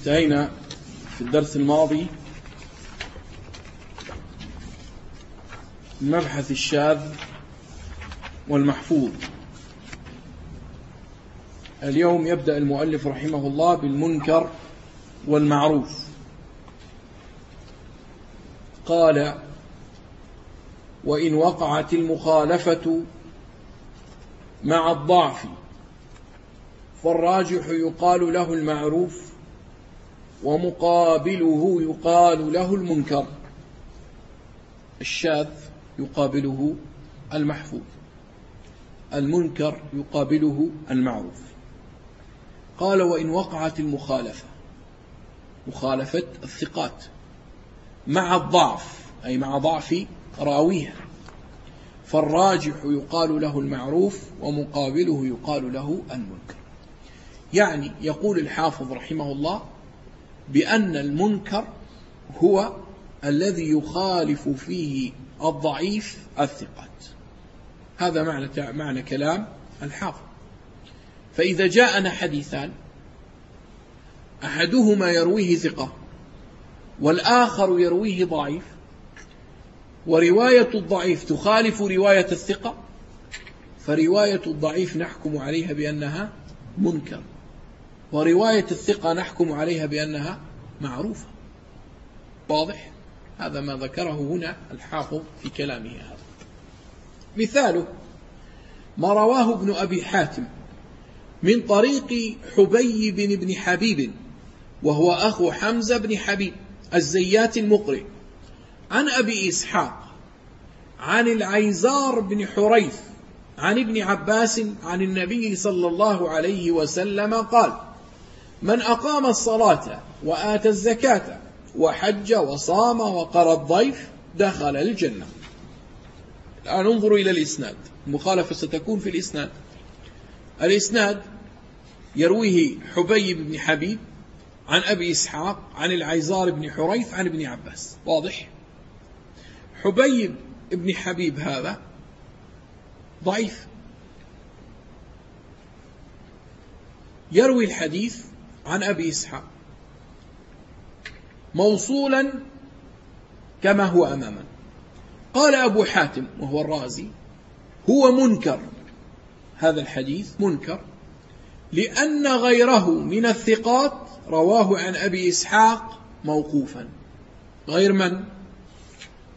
انتهينا في الدرس الماضي مبحث الشاذ والمحفوظ. اليوم يبدأ المؤلف رحمه الله بالمنكر والمعروف. قال وإن وقعت المخالفة مع الضعف فالراجح يقال له المعروف ومقابله يقال له المنكر. الشاذ يقابله المحفوظ. المنكر يقابله المعروف. قال وإن وقعت المخالفة. مخالفة الثقات مع الضعف أي مع ضعف راويها. فالراجح يقال له المعروف ومقابله يقال له المنكر. يعني يقول الحافظ رحمه الله بأن المنكر هو الذي يخالف فيه الضعيف الثقات. هذا معنى معنى كلام الحافظ. فإذا جاءنا حديثان أحدهما يرويه ثقة والآخر يرويه ضعيف ورواية الضعيف تخالف رواية الثقة فرواية الضعيف نحكم عليها بأنها منكر. ورواية الثقة نحكم عليها بأنها معروفة. واضح؟ هذا ما ذكره هنا الحافظ في كلامه هذا. مثاله ما رواه ابن أبي حاتم من طريق حبيب بن حبيب وهو أخو حمزة بن حبيب الزيات المقرئ عن أبي إسحاق عن العيزار بن حريث عن ابن عباس عن النبي صلى الله عليه وسلم قال من أقام الصلاة وآتى الزكاة وحج وصام وقرى الضيف دخل الجنة. الآن انظروا إلى الإسناد. المخالفة ستكون في الإسناد. الإسناد يرويه حبيب بن حبيب عن أبي إسحاق عن العيزار بن حريث عن ابن عباس. واضح؟ حبيب بن حبيب هذا ضعيف. يروي الحديث عن أبي إسحاق. موصولا كما هو أماما قال أبو حاتم وهو الرازي هو منكر. هذا الحديث منكر لأن غيره من الثقات رواه عن أبي إسحاق موقوفا. غير من؟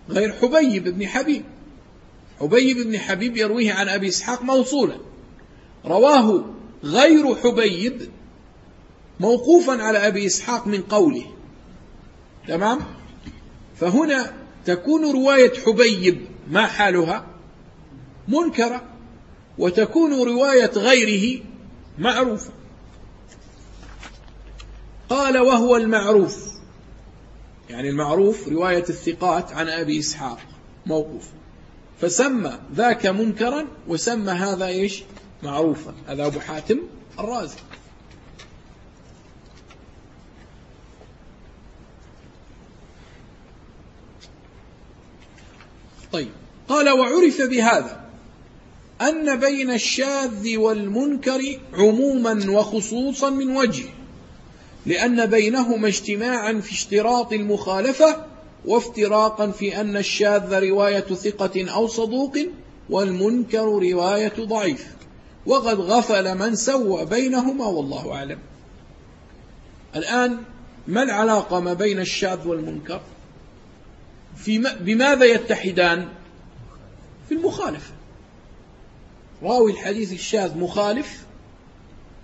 غير حبيب بن حبيب. حبيب بن حبيب يرويه عن أبي إسحاق موصولا. رواه غير حبيب موقوفا على أبي إسحاق من قوله. تمام؟ فهنا تكون رواية حبيب ما حالها؟ منكرة. وتكون رواية غيره معروفة. قال وهو المعروف. يعني المعروف رواية الثقات عن أبي إسحاق. موقوف. فسمى ذاك منكرا وسمى هذا إيش؟ معروفا. هذا أبو حاتم الرازي. طيب. قال وعرف بهذا أن بين الشاذ والمنكر عموما وخصوصا من وجه لأن بينهما اجتماعا في اشتراط المخالفة وافتراقا في أن الشاذ رواية ثقة أو صدوق والمنكر رواية ضعيف. وقد غفل من سوى بينهما والله أعلم. الآن ما العلاقة ما بين الشاذ والمنكر؟ في بماذا يتحدان؟ في المخالفة. راوي الحديث الشاذ مخالف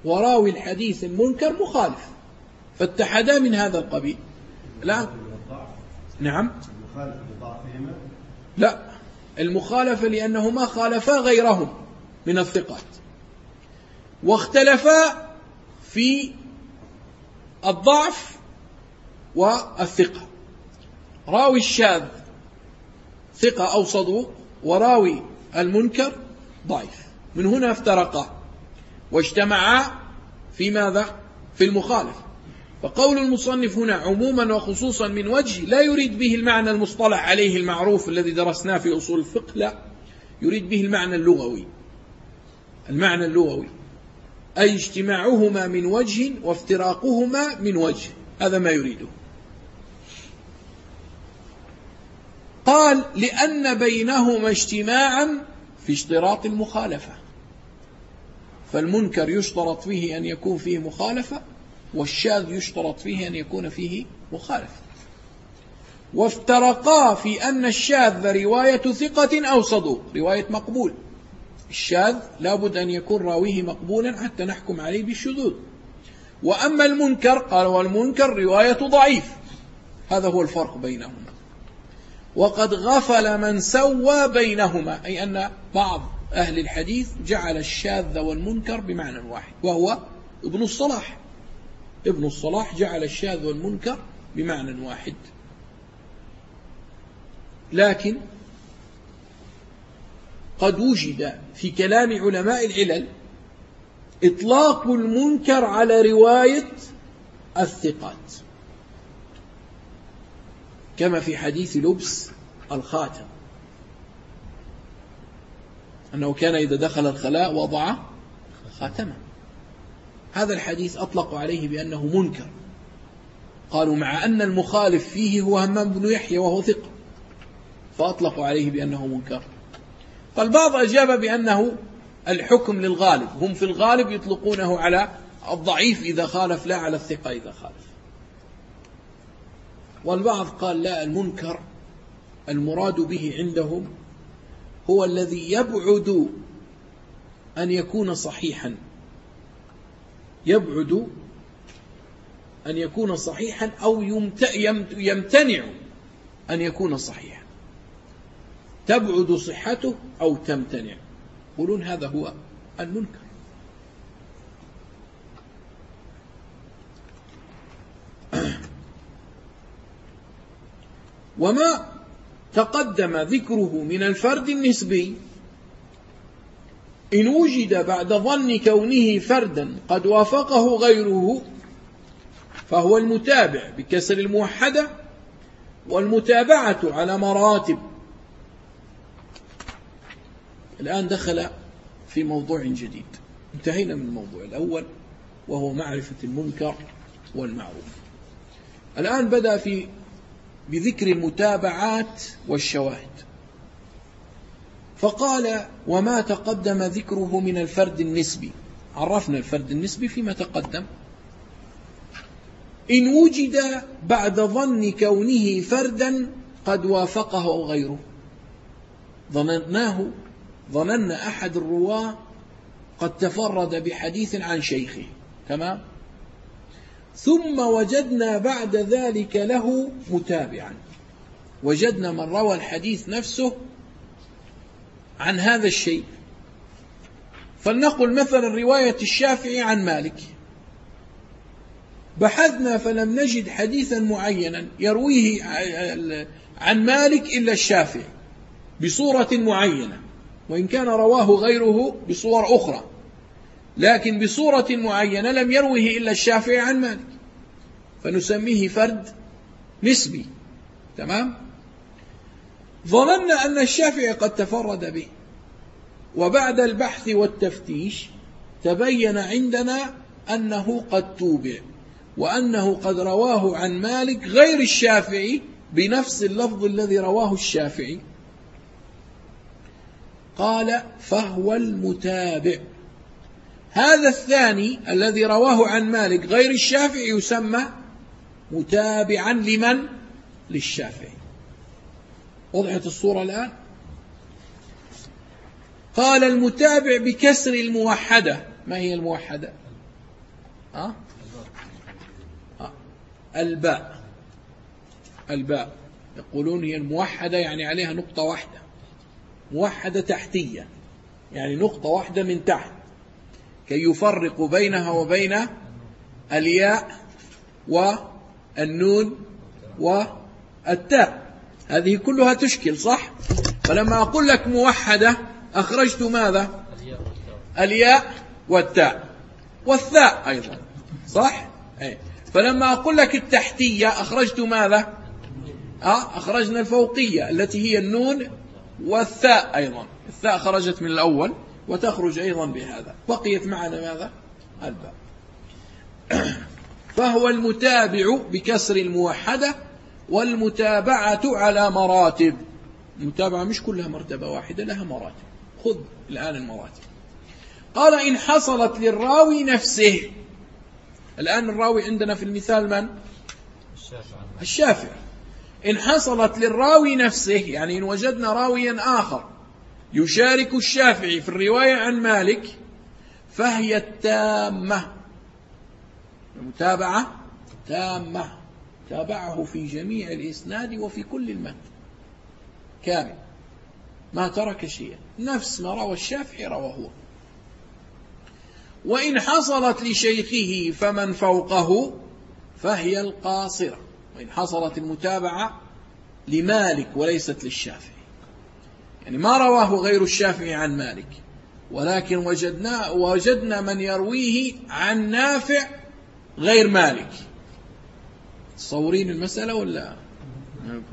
وراوي الحديث المنكر مخالف. فاتحدا من هذا القبيل. لا. نعم. لا. المخالفة لأنهما خالفا غيرهم من الثقات. واختلفا في الضعف والثقة. راوي الشاذ ثقة أو صدوق وراوي المنكر ضعيف. من هنا افترقا واجتمعا في ماذا؟ في المخالف. فقول المصنف هنا عموما وخصوصا من وجه لا يريد به المعنى المصطلح عليه المعروف الذي درسناه في أصول الفقه لا. يريد به المعنى اللغوي. المعنى اللغوي. أي اجتماعهما من وجه وافتراقهما من وجه. هذا ما يريده. قال لأن بينهما اجتماعا في اشتراط المخالفة. فالمنكر يشترط فيه أن يكون فيه مخالفة والشاذ يشترط فيه أن يكون فيه مخالفة. وافترقا في أن الشاذ رواية ثقة أو صدوق رواية مقبول. الشاذ لابد أن يكون راويه مقبولا حتى نحكم عليه بالشذوذ. وأما المنكر قال والمنكر رواية ضعيف. هذا هو الفرق بينهما. وقد غفل من سوى بينهما أي أن بعض أهل الحديث جعل الشاذ والمنكر بمعنى واحد وهو ابن الصلاح. ابن الصلاح جعل الشاذ والمنكر بمعنى واحد. لكن قد وجد في كلام علماء العلل إطلاق المنكر على رواية الثقات. كما في حديث لبس الخاتم. أنه كان إذا دخل الخلاء وضع خاتمه هذا الحديث أطلقوا عليه بأنه منكر. قالوا مع أن المخالف فيه هو همام بن يحيى وهو ثقة. فأطلقوا عليه بأنه منكر. فالبعض أجاب بأنه الحكم للغالب. هم في الغالب يطلقونه على الضعيف إذا خالف لا على الثقة إذا خالف. والبعض قال لا المنكر المراد به عندهم هو الذي يبعد أن يكون صحيحا. يبعد أن يكون صحيحا أو يمتنع أن يكون صحيحا. تبعد صحته أو تمتنع. يقولون هذا هو المنكر. وما تقدم ذكره من الفرد النسبي. إن وجد بعد ظن كونه فردا قد وافقه غيره فهو المتابع بكسر الموحدة والمتابعة على مراتب. الآن دخل في موضوع جديد. انتهينا من الموضوع الأول وهو معرفة المنكر والمعروف. الآن بدأ في بذكر المتابعات والشواهد. فقال وما تقدم ذكره من الفرد النسبي. عرفنا الفرد النسبي فيما تقدم. إن وجد بعد ظن كونه فردا قد وافقه غيره. ظنناه ظننا أحد الرواة قد تفرد بحديث عن شيخه. تمام؟ ثم وجدنا بعد ذلك له متابعا. وجدنا من روى الحديث نفسه عن هذا الشيء. فلنقل مثلا رواية الشافعي عن مالك. بحثنا فلم نجد حديثا معينا يرويه عن مالك إلا الشافعي بصورة معينة وإن كان رواه غيره بصور أخرى. لكن بصورة معينة لم يروه إلا الشافعي عن مالك. فنسميه فرد نسبي. تمام؟ ظننا أن الشافعي قد تفرد به. وبعد البحث والتفتيش تبين عندنا أنه قد توبع وأنه قد رواه عن مالك غير الشافعي بنفس اللفظ الذي رواه الشافعي. قال فهو المتابع. هذا الثاني الذي رواه عن مالك غير الشافعي يسمى متابعا لمن؟ للشافعي. وضحت الصورة الآن؟ قال المتابع بكسر الموحدة. ما هي الموحدة؟ أه؟ أه. الباء. الباء. يقولون هي الموحدة يعني عليها نقطة واحدة. موحدة تحتية. يعني نقطة واحدة من تحت. كي يفرق بينها وبين الياء والنون والتاء هذه كلها تشكل صح؟ فلما أقول لك موحدة أخرجت ماذا؟ الياء والتاء والثاء أيضا صح؟ أي. فلما أقول لك التحتية أخرجت ماذا؟ أه؟ أخرجنا الفوقية التي هي النون والثاء أيضا. الثاء خرجت من الأول. وتخرج أيضا بهذا. بقيت معنا ماذا؟ الباء فهو المتابع بكسر الموحدة والمتابعة على مراتب. المتابعة مش كلها مرتبة واحدة لها مراتب. خذ الآن المراتب. قال إن حصلت للراوي نفسه. الآن الراوي عندنا في المثال من؟ الشافعي. إن حصلت للراوي نفسه يعني إن وجدنا راويا آخر. يشارك الشافعي في الرواية عن مالك فهي التامة. المتابعة تامة. تابعه في جميع الإسناد وفي كل المتن. كامل. ما ترك شيئا. نفس ما روى الشافعي روى هو. وإن حصلت لشيخه فمن فوقه فهي القاصرة. وإن حصلت المتابعة لمالك وليست للشافعي. يعني ما رواه غير الشافعي عن مالك. ولكن وجدنا وجدنا من يرويه عن نافع غير مالك. تصورين المسألة ولا؟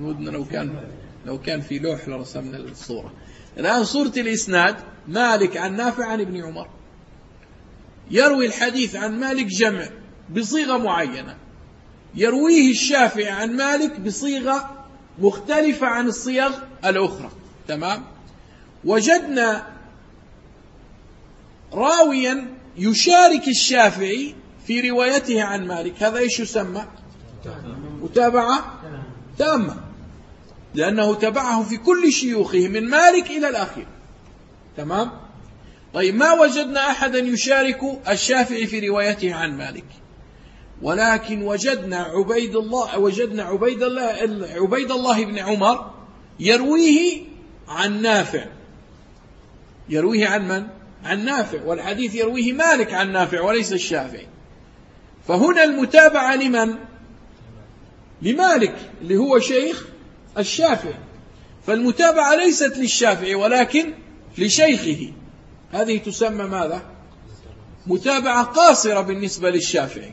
ودنا لو كان لو كان في لوح لرسمنا الصورة. الآن صورة الإسناد مالك عن نافع عن ابن عمر. يروي الحديث عن مالك جمع بصيغة معينة. يرويه الشافعي عن مالك بصيغة مختلفة عن الصيغ الأخرى. تمام؟ وجدنا راويا يشارك الشافعي في روايته عن مالك. هذا إيش يسمى؟ متابعة؟ تامة. لأنه تبعه في كل شيوخه من مالك إلى الأخير تمام؟ طيب ما وجدنا أحدا يشارك الشافعي في روايته عن مالك؟ ولكن وجدنا عبيد الله وجدنا عبيد الله عبيد الله بن عمر يرويه عن نافع. يرويه عن من؟ عن نافع. والحديث يرويه مالك عن نافع وليس الشافعي. فهنا المتابعة لمن؟ لمالك اللي هو شيخ الشافعي. فالمتابعة ليست للشافعي ولكن لشيخه. هذه تسمى ماذا؟ متابعة قاصرة بالنسبة للشافعي.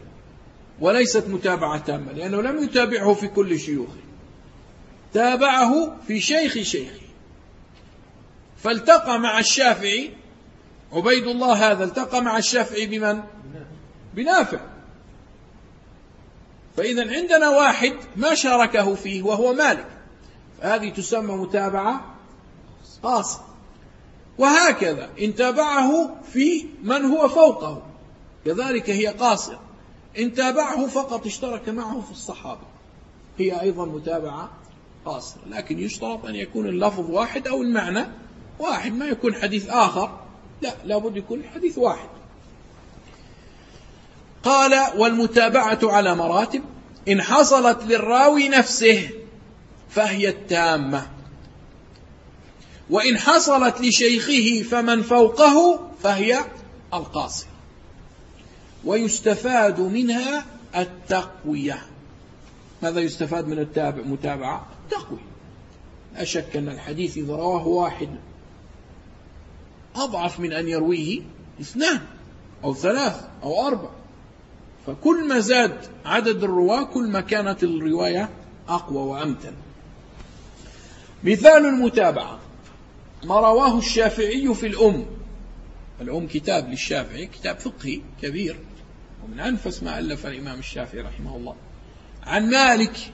وليست متابعة تامة لأنه لم يتابعه في كل شيوخه. تابعه في شيخ شيخه. فالتقى مع الشافعي عبيد الله هذا التقى مع الشافعي بمن؟ بنافع. فإذا عندنا واحد ما شاركه فيه وهو مالك. فهذه تسمى متابعة قاصرة وهكذا إن تابعه في من هو فوقه. كذلك هي قاصرة إن تابعه فقط اشترك معه في الصحابة. هي أيضا متابعة قاصرة لكن يشترط أن يكون اللفظ واحد أو المعنى واحد ما يكون حديث آخر. لا لابد يكون الحديث واحد. قال والمتابعة على مراتب إن حصلت للراوي نفسه فهي التامة. وإن حصلت لشيخه فمن فوقه فهي القاصرة ويستفاد منها التقوية. ماذا يستفاد من التابع؟ متابعة التقوية. لا شك أن الحديث إذا رواه واحد أضعف من أن يرويه اثنان أو ثلاث أو أربع. فكل ما زاد عدد الرواة كل ما كانت الرواية أقوى وأمتن. مثال المتابعة. ما رواه الشافعي في الأم. الأم كتاب للشافعي كتاب فقهي كبير. ومن أنفس ما ألف الإمام الشافعي رحمه الله. عن مالك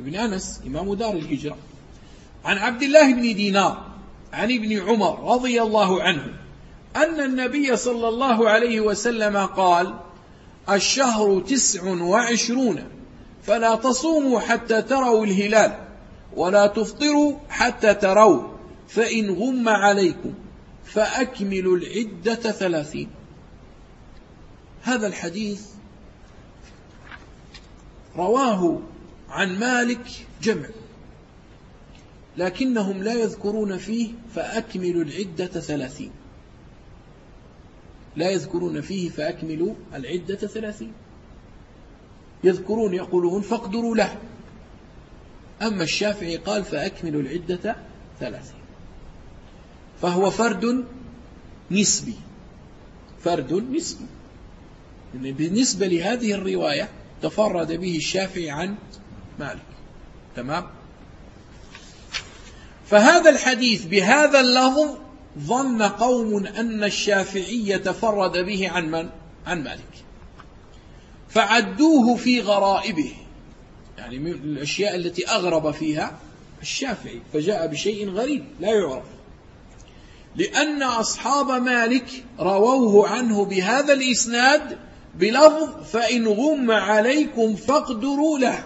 بن أنس إمام دار الهجرة. عن عبد الله بن دينار. عن ابن عمر رضي الله عنه أن النبي صلى الله عليه وسلم قال الشهر تسع وعشرون فلا تصوموا حتى تروا الهلال ولا تفطروا حتى تروا فإن غم عليكم فأكملوا العدة ثلاثين. هذا الحديث رواه عن مالك جمع. لكنهم لا يذكرون فيه فأكملوا العدة ثلاثين. لا يذكرون فيه فأكملوا العدة ثلاثين. يذكرون يقولون فاقدروا له. أما الشافعي قال فأكملوا العدة ثلاثين. فهو فرد نسبي. فرد نسبي. بالنسبة لهذه الرواية تفرد به الشافعي عن مالك. تمام؟ فهذا الحديث بهذا اللفظ ظن قوم أن الشافعي تفرد به عن من؟ عن مالك. فعدوه في غرائبه. يعني من الأشياء التي أغرب فيها الشافعي فجاء بشيء غريب لا يعرف. لأن أصحاب مالك رووه عنه بهذا الإسناد بلفظ فإن غم عليكم فاقدروا له.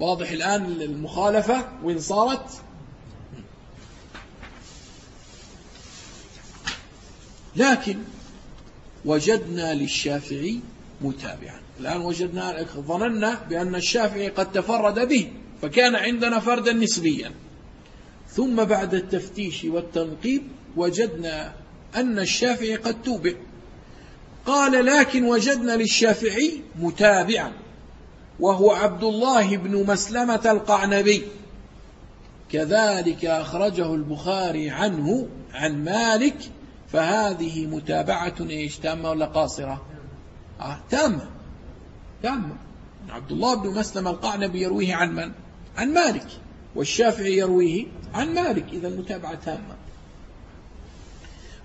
واضح الآن المخالفة وين صارت؟ لكن وجدنا للشافعي متابعا. الآن وجدنا ظننا بأن الشافعي قد تفرد به فكان عندنا فردا نسبيا. ثم بعد التفتيش والتنقيب وجدنا أن الشافعي قد توبع. قال لكن وجدنا للشافعي متابعا. وهو عبد الله بن مسلمة القعنبي. كذلك أخرجه البخاري عنه عن مالك فهذه متابعة إيش؟ تامة ولا قاصرة؟ آه تامة. تامة. عبد الله بن مسلم القعنبي يرويه عن من؟ عن مالك. والشافعي يرويه عن مالك. إذا المتابعة تامة.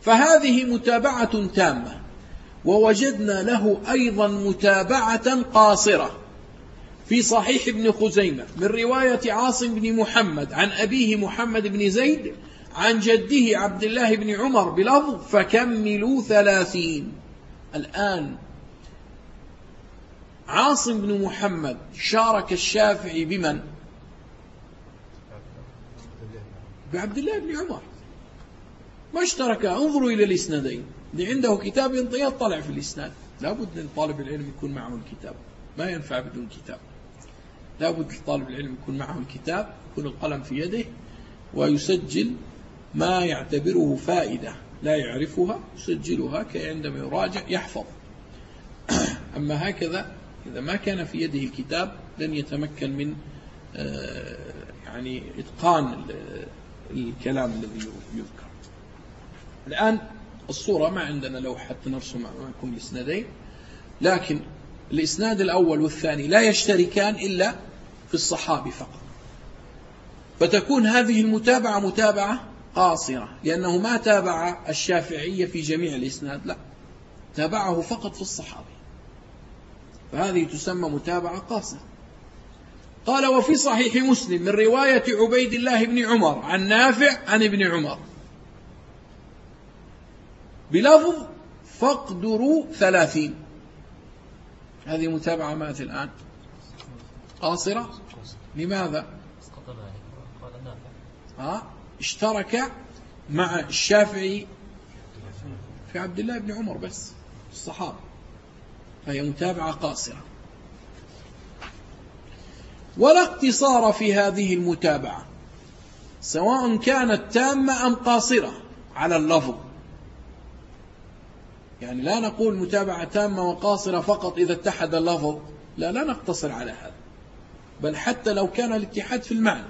فهذه متابعة تامة. ووجدنا له أيضا متابعة قاصرة. في صحيح ابن خزيمة من رواية عاصم بن محمد عن أبيه محمد بن زيد عن جده عبد الله بن عمر بلفظ فكملوا ثلاثين. الآن عاصم بن محمد شارك الشافعي بمن؟ بعبد الله بن عمر. ما اشترك انظروا إلى الإسنادين. اللي عنده كتاب يطلع في الإسناد. لابد أن طالب العلم يكون معه الكتاب. ما ينفع بدون كتاب. لابد طالب العلم يكون معه الكتاب يكون القلم في يده ويسجل ما يعتبره فائدة لا يعرفها يسجلها كي عندما يراجع يحفظ. أما هكذا إذا ما كان في يده الكتاب لن يتمكن من آه، يعني إتقان الكلام الذي يذكر. الآن الصورة ما عندنا لو حتى نرسم معكم الإسنادين لكن الإسناد الأول والثاني لا يشتركان إلا في الصحابي فقط. فتكون هذه المتابعة متابعة قاصرة لأنه ما تابع الشافعية في جميع الإسناد لا. تابعه فقط في الصحابي. فهذه تسمى متابعة قاصرة. قال وفي صحيح مسلم من رواية عبيد الله بن عمر عن نافع عن ابن عمر. بلفظ فاقدروا ثلاثين. هذه متابعة مات الآن. قاصرة؟ لماذا؟ ها؟ اشترك مع الشافعي في عبد الله بن عمر بس الصحابة. فهي متابعة قاصرة. ولا اقتصار في هذه المتابعة سواء كانت تامة أم قاصرة على اللفظ. يعني لا نقول متابعة تامة وقاصرة فقط إذا اتحد اللفظ لا لا نقتصر على هذا. بل حتى لو كان الاتحاد في المعنى.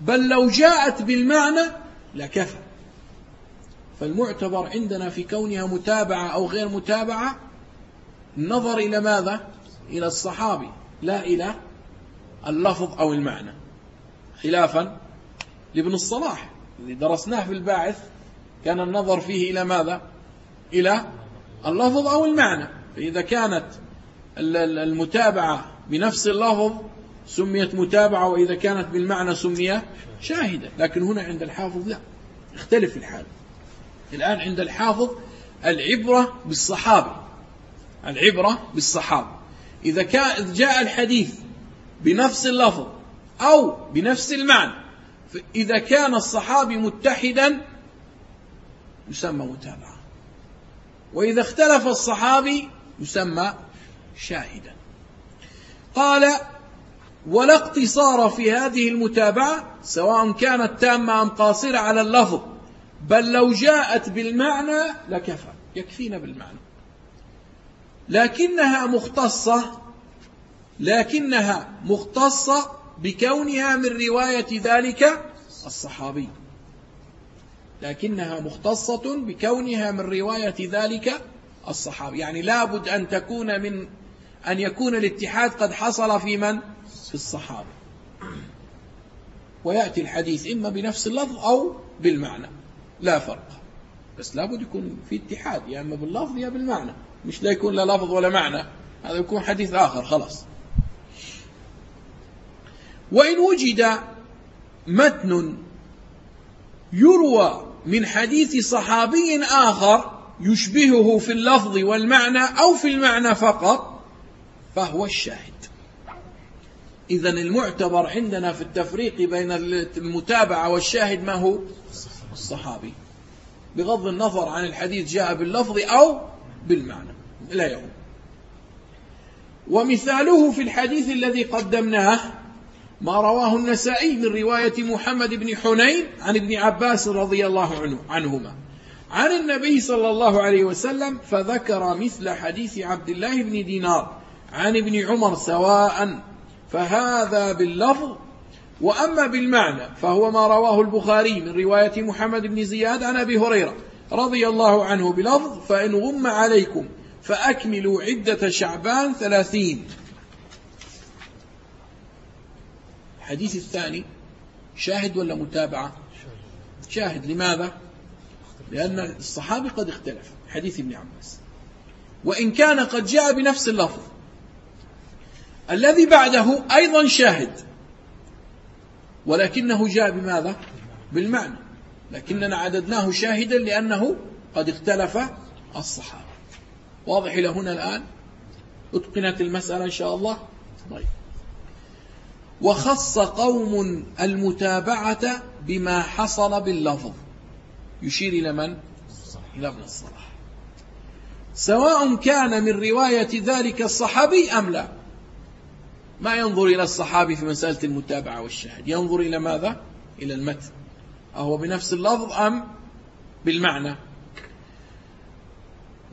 بل لو جاءت بالمعنى لكفى. فالمعتبر عندنا في كونها متابعة أو غير متابعة النظر إلى ماذا؟ إلى الصحابي لا إلى اللفظ أو المعنى. خلافا لابن الصلاح الذي درسناه في الباعث كان النظر فيه إلى ماذا؟ إلى اللفظ أو المعنى. فإذا كانت المتابعة بنفس اللفظ سميت متابعة وإذا كانت بالمعنى سمي شاهدة لكن هنا عند الحافظ لا اختلف الحال. الآن عند الحافظ العبرة بالصحابة العبرة بالصحابة. إذا جاء الحديث بنفس اللفظ أو بنفس المعنى إذا كان الصحابي متحدا يسمى متابعة وإذا اختلف الصحابي يسمى شاهدا. قال ولا اقتصار في هذه المتابعة سواء كانت تامة أم قاصرة على اللفظ بل لو جاءت بالمعنى لكفى يكفينا بالمعنى. لكنها مختصة لكنها مختصة بكونها من رواية ذلك الصحابي. لكنها مختصة بكونها من رواية ذلك الصحابي. يعني لابد أن تكون من أن يكون الاتحاد قد حصل في من؟ في الصحابة. ويأتي الحديث إما بنفس اللفظ أو بالمعنى. لا فرق. بس لابد يكون في اتحاد يا إما باللفظ يا بالمعنى. مش لا يكون لا لفظ ولا معنى. هذا يكون حديث آخر خلاص. وإن وجد متن يروى من حديث صحابي آخر يشبهه في اللفظ والمعنى أو في المعنى فقط فهو الشاهد. إذا المعتبر عندنا في التفريق بين المتابعة والشاهد ما هو؟ الصحابي. بغض النظر عن الحديث جاء باللفظ أو بالمعنى. لا يوم ومثاله في الحديث الذي قدمناه ما رواه النسائي من رواية محمد بن حنين عن ابن عباس رضي الله عنه عنهما. عن النبي صلى الله عليه وسلم فذكر مثل حديث عبد الله بن دينار. عن ابن عمر سواء فهذا باللفظ وأما بالمعنى فهو ما رواه البخاري من رواية محمد بن زياد عن أبي هريرة رضي الله عنه بلفظ فإن غم عليكم فأكملوا عدة شعبان ثلاثين. الحديث الثاني شاهد ولا متابعة؟ شاهد. لماذا؟ لأن الصحابي قد اختلف حديث ابن عباس. وإن كان قد جاء بنفس اللفظ. الذي بعده أيضا شاهد. ولكنه جاء بماذا؟ بالمعنى. لكننا عددناه شاهدا لأنه قد اختلف الصحابة. واضح إلى هنا الآن؟ أتقنت المسألة إن شاء الله؟ طيب. وخص قوم المتابعة بما حصل باللفظ. يشير إلى من؟ إلى ابن الصلاح. سواء كان من رواية ذلك الصحابي أم لا. ما ينظر إلى الصحابي في مسألة المتابعة والشاهد. ينظر إلى ماذا؟ إلى المتن. أهو بنفس اللفظ أم بالمعنى.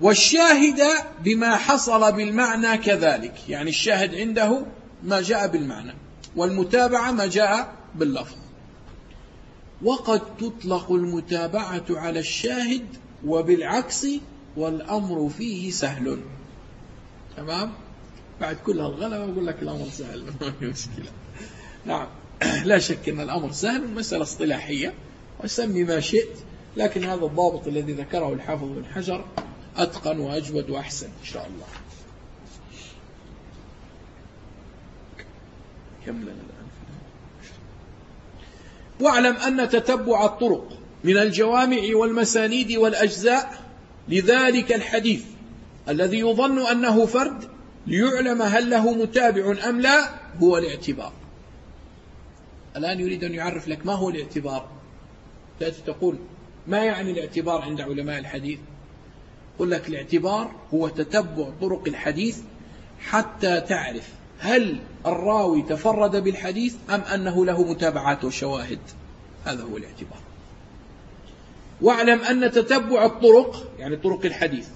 والشاهد بما حصل بالمعنى كذلك. يعني الشاهد عنده ما جاء بالمعنى والمتابعة ما جاء باللفظ. وقد تطلق المتابعة على الشاهد وبالعكس والأمر فيه سهل. تمام؟ بعد كل هالغلبة أقول لك الأمر سهل ما في مشكلة. نعم. لا شك أن الأمر سهل مسألة اصطلاحية. وسمي ما شئت لكن هذا الضابط الذي ذكره الحافظ بن حجر أتقن وأجود وأحسن إن شاء الله. كم لنا الآن؟ واعلم أن تتبع الطرق من الجوامع والمسانيد والأجزاء لذلك الحديث الذي يظن أنه فرد ليعلم هل له متابع أم لا هو الاعتبار. الآن يريد أن يعرف لك ما هو الاعتبار. تأتي تقول ما يعني الاعتبار عند علماء الحديث؟ يقول لك الاعتبار هو تتبع طرق الحديث حتى تعرف هل الراوي تفرد بالحديث أم أنه له متابعات وشواهد. هذا هو الاعتبار. واعلم أن تتبع الطرق يعني طرق الحديث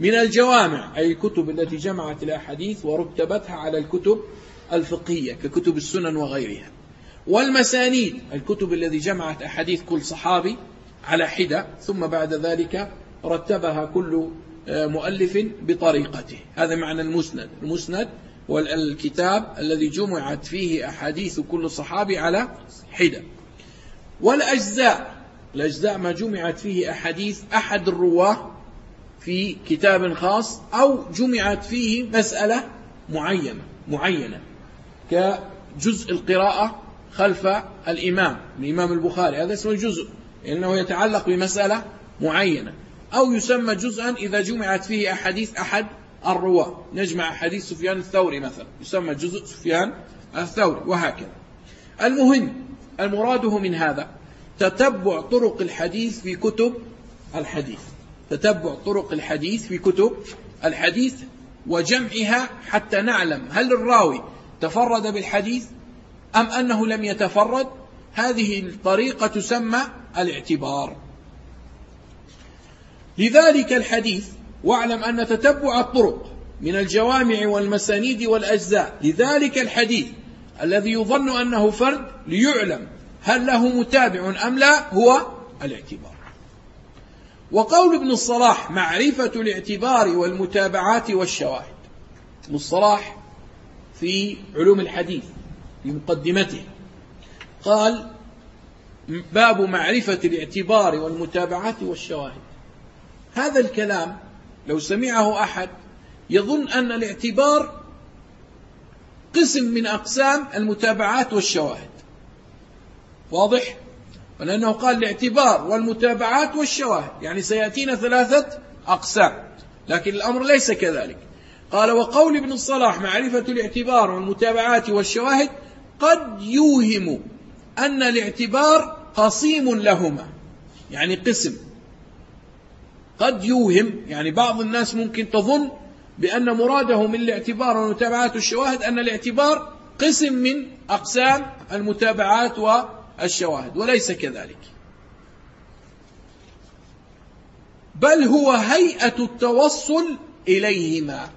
من الجوامع أي الكتب التي جمعت الأحاديث ورتبتها على الكتب الفقهية ككتب السنن وغيرها. والمسانيد الكتب التي جمعت أحاديث كل صحابي على حدة ثم بعد ذلك رتبها كل آه، مؤلف بطريقته. هذا معنى المسند. المسند والكتاب الذي جمعت فيه أحاديث كل صحابي على حدة. والأجزاء الأجزاء ما جمعت فيه أحاديث أحد الرواة في كتاب خاص أو جمعت فيه مسألة معينة معينة. كجزء القراءة خلف الإمام الإمام البخاري. هذا اسمه جزء لأنه يتعلق بمسألة معينة. أو يسمى جزءا إذا جمعت فيه أحاديث أحد الرواة. نجمع حديث سفيان الثوري مثلا يسمى جزء سفيان الثوري وهكذا. المهم المراده من هذا تتبع طرق الحديث في كتب الحديث. تتبع طرق الحديث في كتب الحديث وجمعها حتى نعلم هل الراوي تفرد بالحديث أم أنه لم يتفرد. هذه الطريقة تسمى الاعتبار. لذلك الحديث واعلم أن تتبع الطرق من الجوامع والمسانيد والأجزاء. لذلك الحديث الذي يظن أنه فرد ليعلم هل له متابع أم لا هو الاعتبار. وقول ابن الصلاح معرفة الاعتبار والمتابعات والشواهد. ابن الصلاح في علوم الحديث في مقدمته. قال باب معرفة الاعتبار والمتابعات والشواهد. هذا الكلام لو سمعه أحد يظن أن الاعتبار قسم من أقسام المتابعات والشواهد. واضح؟ ولأنه قال الاعتبار والمتابعات والشواهد. يعني سيأتينا ثلاثة أقسام لكن الأمر ليس كذلك. قال وقول ابن الصلاح معرفة الاعتبار والمتابعات والشواهد قد يوهم أن الاعتبار قصيم لهما يعني قسم. قد يوهم يعني بعض الناس ممكن تظن بأن مراده من الاعتبار والمتابعات والشواهد أن الاعتبار قسم من أقسام المتابعات والشواهد وليس كذلك. بل هو هيئة التوصل إليهما.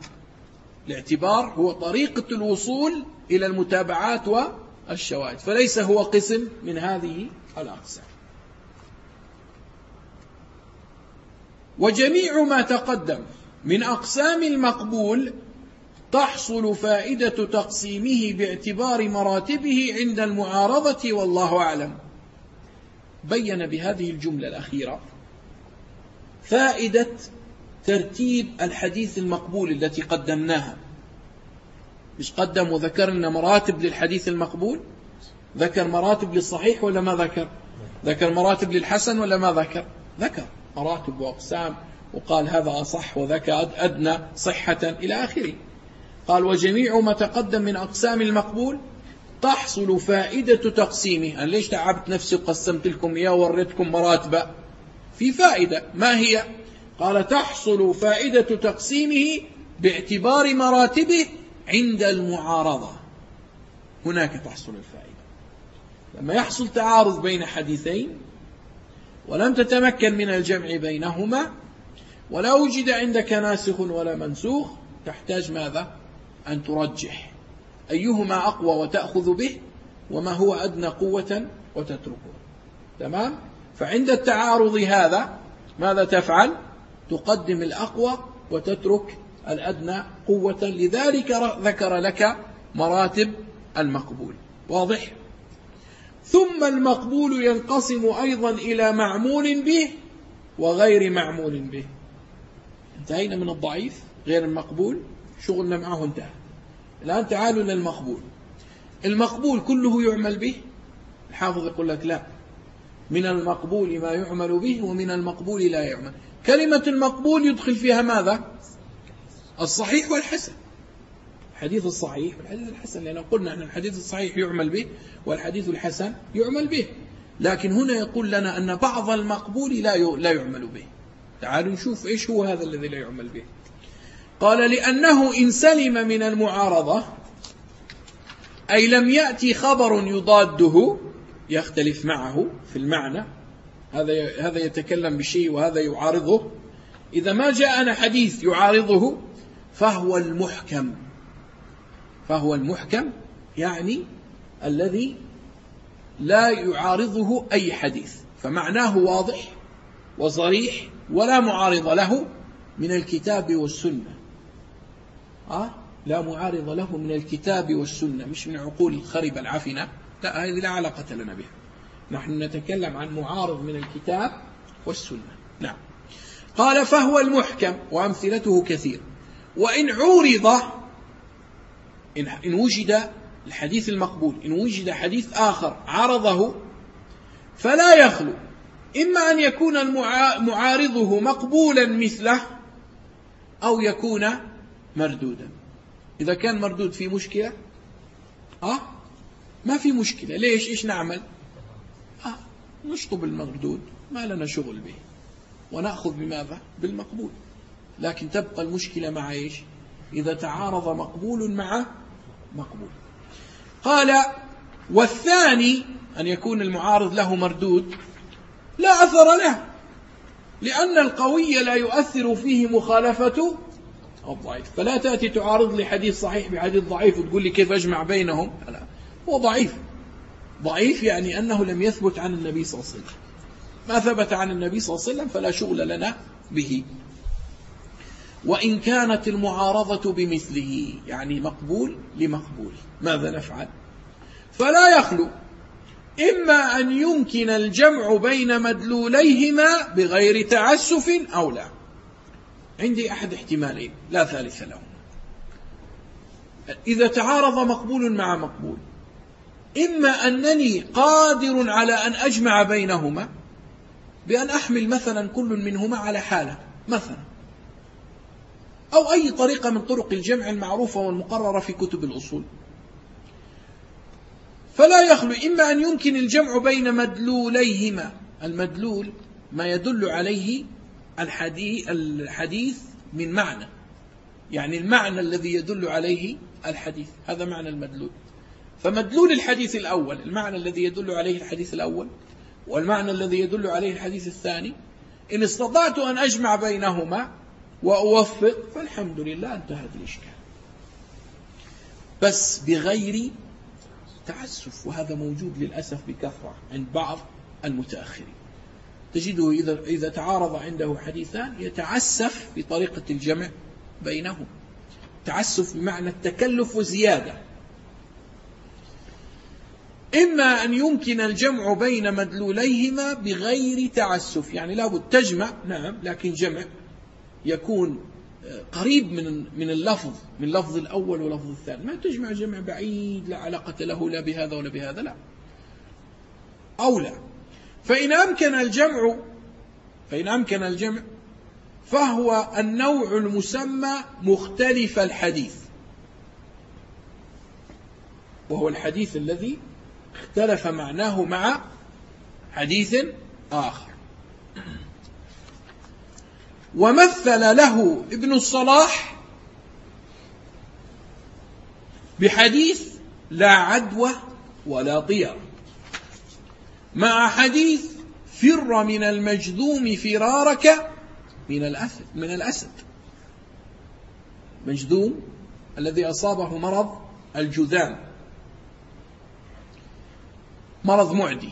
الاعتبار هو طريقة الوصول إلى المتابعات والشواهد فليس هو قسم من هذه الأقسام. وجميع ما تقدم من أقسام المقبول تحصل فائدة تقسيمه باعتبار مراتبه عند المعارضة والله أعلم. بين بهذه الجملة الأخيرة فائدة ترتيب الحديث المقبول التي قدمناها. مش قدم وذكر لنا مراتب للحديث المقبول؟ ذكر مراتب للصحيح ولا ما ذكر؟ ذكر مراتب للحسن ولا ما ذكر؟ ذكر مراتب وأقسام وقال هذا أصح وذاك أدنى صحة إلى آخره. قال وجميع ما تقدم من أقسام المقبول تحصل فائدة تقسيمه أنا ليش تعبت نفسي وقسمت لكم إياه ووريتكم مراتب في فائدة. ما هي؟ قال تحصل فائدة تقسيمه باعتبار مراتبه عند المعارضة. هناك تحصل الفائدة. لما يحصل تعارض بين حديثين ولم تتمكن من الجمع بينهما ولا وجد عندك ناسخ ولا منسوخ تحتاج ماذا؟ أن ترجح. أيهما أقوى وتأخذ به؟ وما هو أدنى قوة وتتركه. تمام؟ فعند التعارض هذا ماذا تفعل؟ تقدم الأقوى وتترك الأدنى قوة. لذلك ذكر لك مراتب المقبول. واضح؟ ثم المقبول ينقسم أيضا إلى معمول به وغير معمول به. انتهينا من الضعيف غير المقبول شغلنا معه انتهى. الآن تعالوا للمقبول المقبول. كله يعمل به؟ الحافظ يقول لك لا. من المقبول ما يعمل به ومن المقبول لا يعمل. كلمة المقبول يدخل فيها ماذا؟ الصحيح والحسن. الحديث الصحيح والحديث الحسن لأن قلنا أن الحديث الصحيح يعمل به والحديث الحسن يعمل به. لكن هنا يقول لنا أن بعض المقبول لا لا يعمل به. تعالوا نشوف إيش هو هذا الذي لا يعمل به. قال لأنه إن سلم من المعارضة أي لم يأتي خبر يضاده يختلف معه في المعنى. هذا هذا يتكلم بشيء وهذا يعارضه. إذا ما جاءنا حديث يعارضه فهو المحكم. فهو المحكم يعني الذي لا يعارضه أي حديث. فمعناه واضح وصريح ولا معارض له من الكتاب والسنة. أه؟ لا معارض له من الكتاب والسنة مش من عقول الخربة العفنة. لا هذه لا علاقة لنا بها. نحن نتكلم عن معارض من الكتاب والسنة. نعم. قال فهو المحكم وأمثلته كثير. وإن عورض إن وجد الحديث المقبول إن وجد حديث آخر عرضه فلا يخلو. إما أن يكون معارضه مقبولا مثله أو يكون مردودا. إذا كان مردود في مشكلة أه ما في مشكلة. ليش؟ إيش نعمل؟ أه نشطب المردود ما لنا شغل به. ونأخذ بماذا؟ بالمقبول. لكن تبقى المشكلة مع إيش؟ إذا تعارض مقبول مع مقبول. قال والثاني أن يكون المعارض له مردود لا أثر له لأن القوي لا يؤثر فيه مخالفة الضعيف فلا تأتي تعارض لي حديث صحيح بحديث ضعيف وتقول لي كيف أجمع بينهم. لا. هو ضعيف. ضعيف يعني أنه لم يثبت عن النبي صلى الله عليه وسلم. ما ثبت عن النبي صلى الله عليه وسلم فلا شغل لنا به. وإن كانت المعارضة بمثله يعني مقبول لمقبول. ماذا نفعل؟ فلا يخلو. إما أن يمكن الجمع بين مدلوليهما بغير تعسف أو لا. عندي أحد احتمالين لا ثالث لهم. إذا تعارض مقبول مع مقبول. إما أنني قادر على أن أجمع بينهما بأن أحمل مثلا كل منهما على حالة مثلا. أو أي طريقة من طرق الجمع المعروفة والمقررة في كتب الأصول. فلا يخلو إما أن يمكن الجمع بين مدلوليهما. المدلول ما يدل عليه الحديث من معنى. يعني المعنى الذي يدل عليه الحديث. هذا معنى المدلول. فمدلول الحديث الأول المعنى الذي يدل عليه الحديث الأول والمعنى الذي يدل عليه الحديث الثاني إن استطعت أن أجمع بينهما وأوفق فالحمد لله انتهت الإشكال. بس بغير تعسف وهذا موجود للأسف بكثرة عند بعض المتأخرين. تجده إذا, إذا تعارض عنده حديثان يتعسف بطريقة الجمع بينهم. تعسف بمعنى التكلف وزيادة. إما أن يمكن الجمع بين مدلوليهما بغير تعسف يعني لابد تجمع نعم لكن جمع يكون قريب من من اللفظ من اللفظ الأول واللفظ الثاني. ما تجمع جمع بعيد لا علاقة له لا بهذا ولا بهذا لا. أو لا. فإن أمكن الجمع فإن أمكن الجمع فهو النوع المسمى مختلف الحديث. وهو الحديث الذي اختلف معناه مع حديث آخر. ومثل له ابن الصلاح بحديث لا عدوى ولا طير مع حديث فر من المجذوم فرارك من الأسد من الأسد. مجذوم الذي أصابه مرض الجذام. مرض معدي.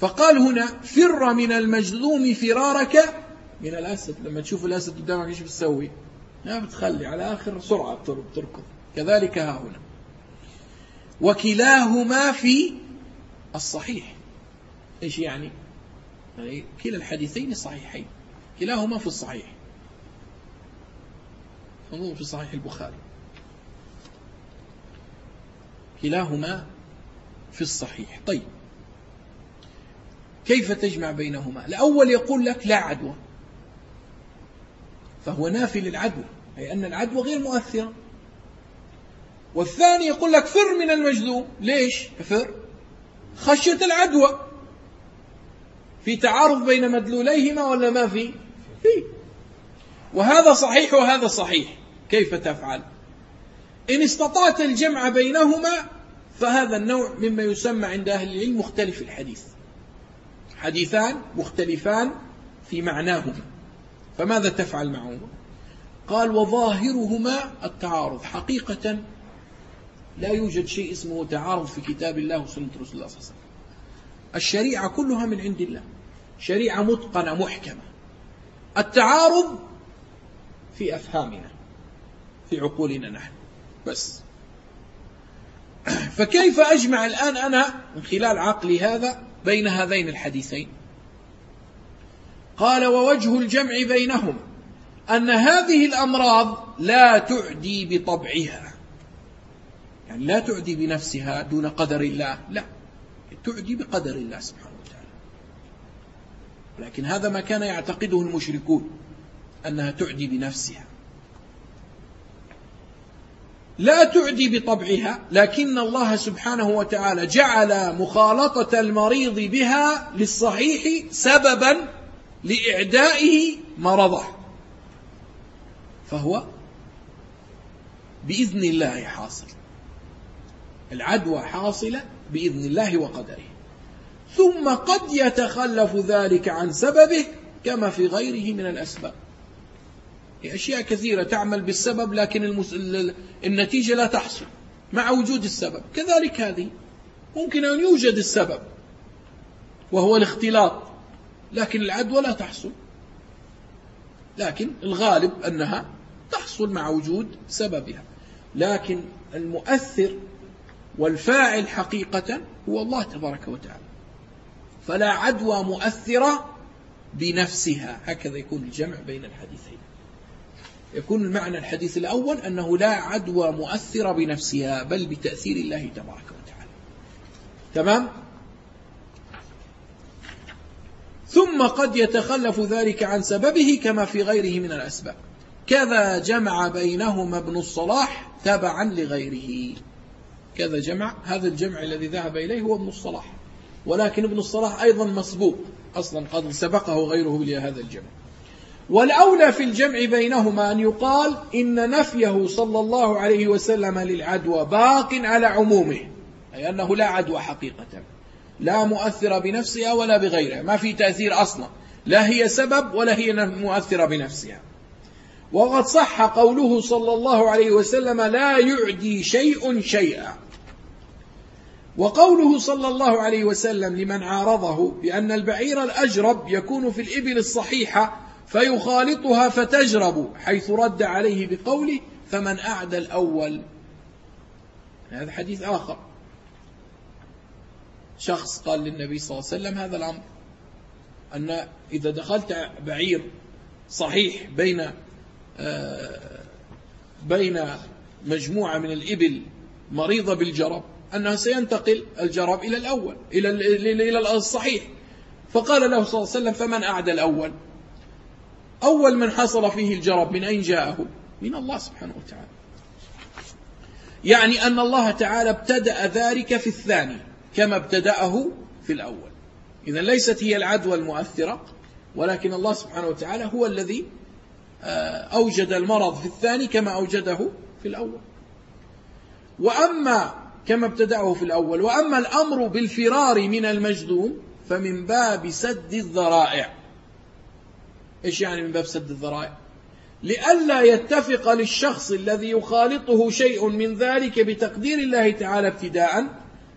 فقال هنا فر من المجذوم فرارك من الأسد. لما تشوف الأسد قدامك إيش بتسوي؟ ما بتخلي على آخر سرعة بتركض. كذلك ها هنا. وكلاهما في الصحيح. إيش يعني؟ يعني كلا الحديثين صحيحين. كلاهما في الصحيح. انظروا في صحيح البخاري. كلاهما في الصحيح. طيب. كيف تجمع بينهما؟ الأول يقول لك لا عدوى. فهو نافي للعدوى. أي أن العدوى غير مؤثرة. والثاني يقول لك فر من المجذوم ليش؟ فر. خشية العدوى. في تعارض بين مدلوليهما ولا ما في؟ في. وهذا صحيح وهذا صحيح. كيف تفعل؟ إن استطعت الجمع بينهما فهذا النوع مما يسمى عند أهل العلم مختلف الحديث. حديثان مختلفان في معناهما. فماذا تفعل معهما قال وظاهرهما التعارض حقيقة لا يوجد شيء اسمه تعارض في كتاب الله وسنة رسول الله صلى الله عليه وسلم. الشريعة كلها من عند الله. شريعة متقنة محكمة. التعارض في أفهامنا في عقولنا نحن. بس. فكيف أجمع الآن أنا من خلال عقلي هذا بين هذين الحديثين؟ قال ووجه الجمع بينهم أن هذه الأمراض لا تعدي بطبعها. يعني لا تعدي بنفسها دون قدر الله. لا. تعدي بقدر الله سبحانه وتعالى. لكن هذا ما كان يعتقده المشركون أنها تعدي بنفسها. لا تعدي بطبعها لكن الله سبحانه وتعالى جعل مخالطة المريض بها للصحيح سببا لإعدائه مرضه. فهو بإذن الله حاصل. العدوى حاصلة بإذن الله وقدره. ثم قد يتخلف ذلك عن سببه كما في غيره من الأسباب. أشياء كثيرة تعمل بالسبب لكن المس... النتيجة لا تحصل مع وجود السبب. كذلك هذه. ممكن أن يوجد السبب وهو الاختلاط لكن العدوى لا تحصل. لكن الغالب أنها تحصل مع وجود سببها. لكن المؤثر والفاعل حقيقة هو الله تبارك وتعالى. فلا عدوى مؤثرة بنفسها. هكذا يكون الجمع بين الحديثين. يكون المعنى الحديث الأول أنه لا عدوى مؤثرة بنفسها بل بتأثير الله تبارك وتعالى. تمام؟ ثم قد يتخلف ذلك عن سببه كما في غيره من الأسباب. كذا جمع بينهما ابن الصلاح تبعا لغيره. كذا جمع هذا الجمع الذي ذهب إليه هو ابن الصلاح. ولكن ابن الصلاح أيضا مسبوق. أصلا قد سبقه غيره لهذا الجمع. والأولى في الجمع بينهما أن يقال إن نفيه صلى الله عليه وسلم للعدوى باق على عمومه. أي أنه لا عدوى حقيقة. لا مؤثرة بنفسها ولا بغيرها. ما في تأثير أصلا. لا هي سبب ولا هي مؤثرة بنفسها. وقد صح قوله صلى الله عليه وسلم لا يعدي شيء شيئا. وقوله صلى الله عليه وسلم لمن عارضه بأن البعير الأجرب يكون في الإبل الصحيحة فيخالطها فتجرب حيث رد عليه بقوله فمن أعدى الأول. هذا حديث آخر. شخص قال للنبي صلى الله عليه وسلم هذا الأمر أن إذا دخلت بعير صحيح بين آه، بين مجموعة من الإبل مريضة بالجرب أنه سينتقل الجرب إلى الأول إلى إلى الصحيح. فقال له صلى الله عليه وسلم فمن أعدى الأول؟ أول من حصل فيه الجرب من أين جاءه؟ من الله سبحانه وتعالى. يعني أن الله تعالى ابتدأ ذلك في الثاني كما ابتدأه في الأول. إذا ليست هي العدوى المؤثرة ولكن الله سبحانه وتعالى هو الذي آه، أوجد المرض في الثاني كما أوجده في الأول. وأما كما ابتدأه في الأول. وأما الأمر بالفرار من المجدوم فمن باب سد الذرائع. إيش يعني من باب سد الذرائع؟ لئلا يتفق للشخص الذي يخالطه شيء من ذلك بتقدير الله تعالى ابتداء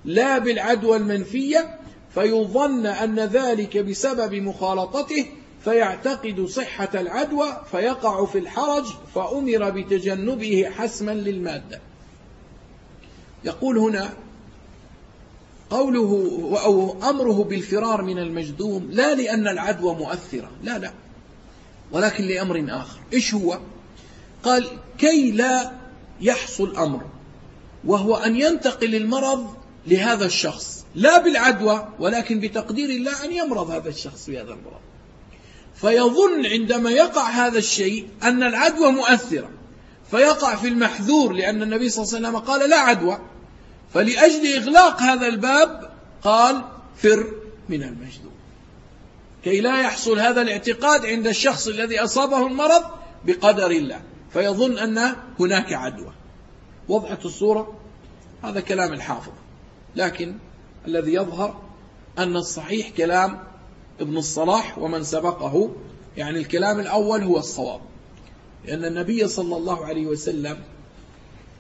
لا بالعدوى المنفية فيظن أن ذلك بسبب مخالطته فيعتقد صحة العدوى فيقع في الحرج فأمر بتجنبه حسما للمادة. يقول هنا قوله أو أمره بالفرار من المجدوم لا لأن العدوى مؤثرة لا لا ولكن لأمر آخر. إيش هو؟ قال كي لا يحصل أمر وهو أن ينتقل المرض لهذا الشخص لا بالعدوى ولكن بتقدير الله أن يمرض هذا الشخص بهذا المرض. فيظن عندما يقع هذا الشيء أن العدوى مؤثرة فيقع في المحذور لأن النبي صلى الله عليه وسلم قال لا عدوى. فلأجل إغلاق هذا الباب قال فر من المجدوب كي لا يحصل هذا الاعتقاد عند الشخص الذي أصابه المرض بقدر الله فيظن أن هناك عدوى. وضعت الصورة؟ هذا كلام الحافظ. لكن الذي يظهر أن الصحيح كلام ابن الصلاح ومن سبقه يعني الكلام الأول هو الصواب. لأن النبي صلى الله عليه وسلم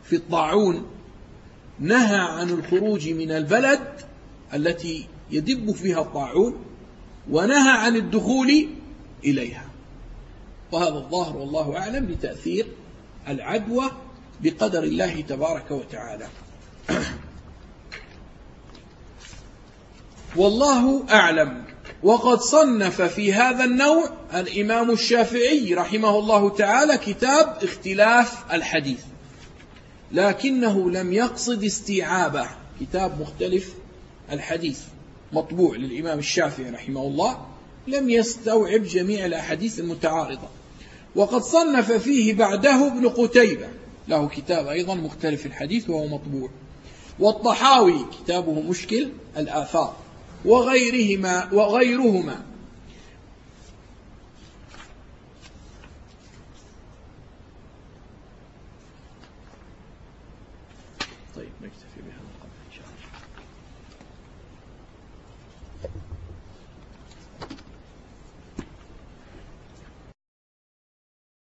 في الطاعون نهى عن الخروج من البلد التي يدب فيها الطاعون ونهى عن الدخول إليها. وهذا الظاهر والله أعلم لتأثير العدوى بقدر الله تبارك وتعالى. والله أعلم. وقد صنف في هذا النوع الإمام الشافعي رحمه الله تعالى كتاب اختلاف الحديث. لكنه لم يقصد استيعابه كتاب مختلف الحديث مطبوع للإمام الشافعي رحمه الله لم يستوعب جميع الأحاديث المتعارضة. وقد صنف فيه بعده ابن قتيبة. له كتاب أيضا مختلف الحديث وهو مطبوع. والطحاوي كتابه مشكل الآثار وغيرهما وغيرهما.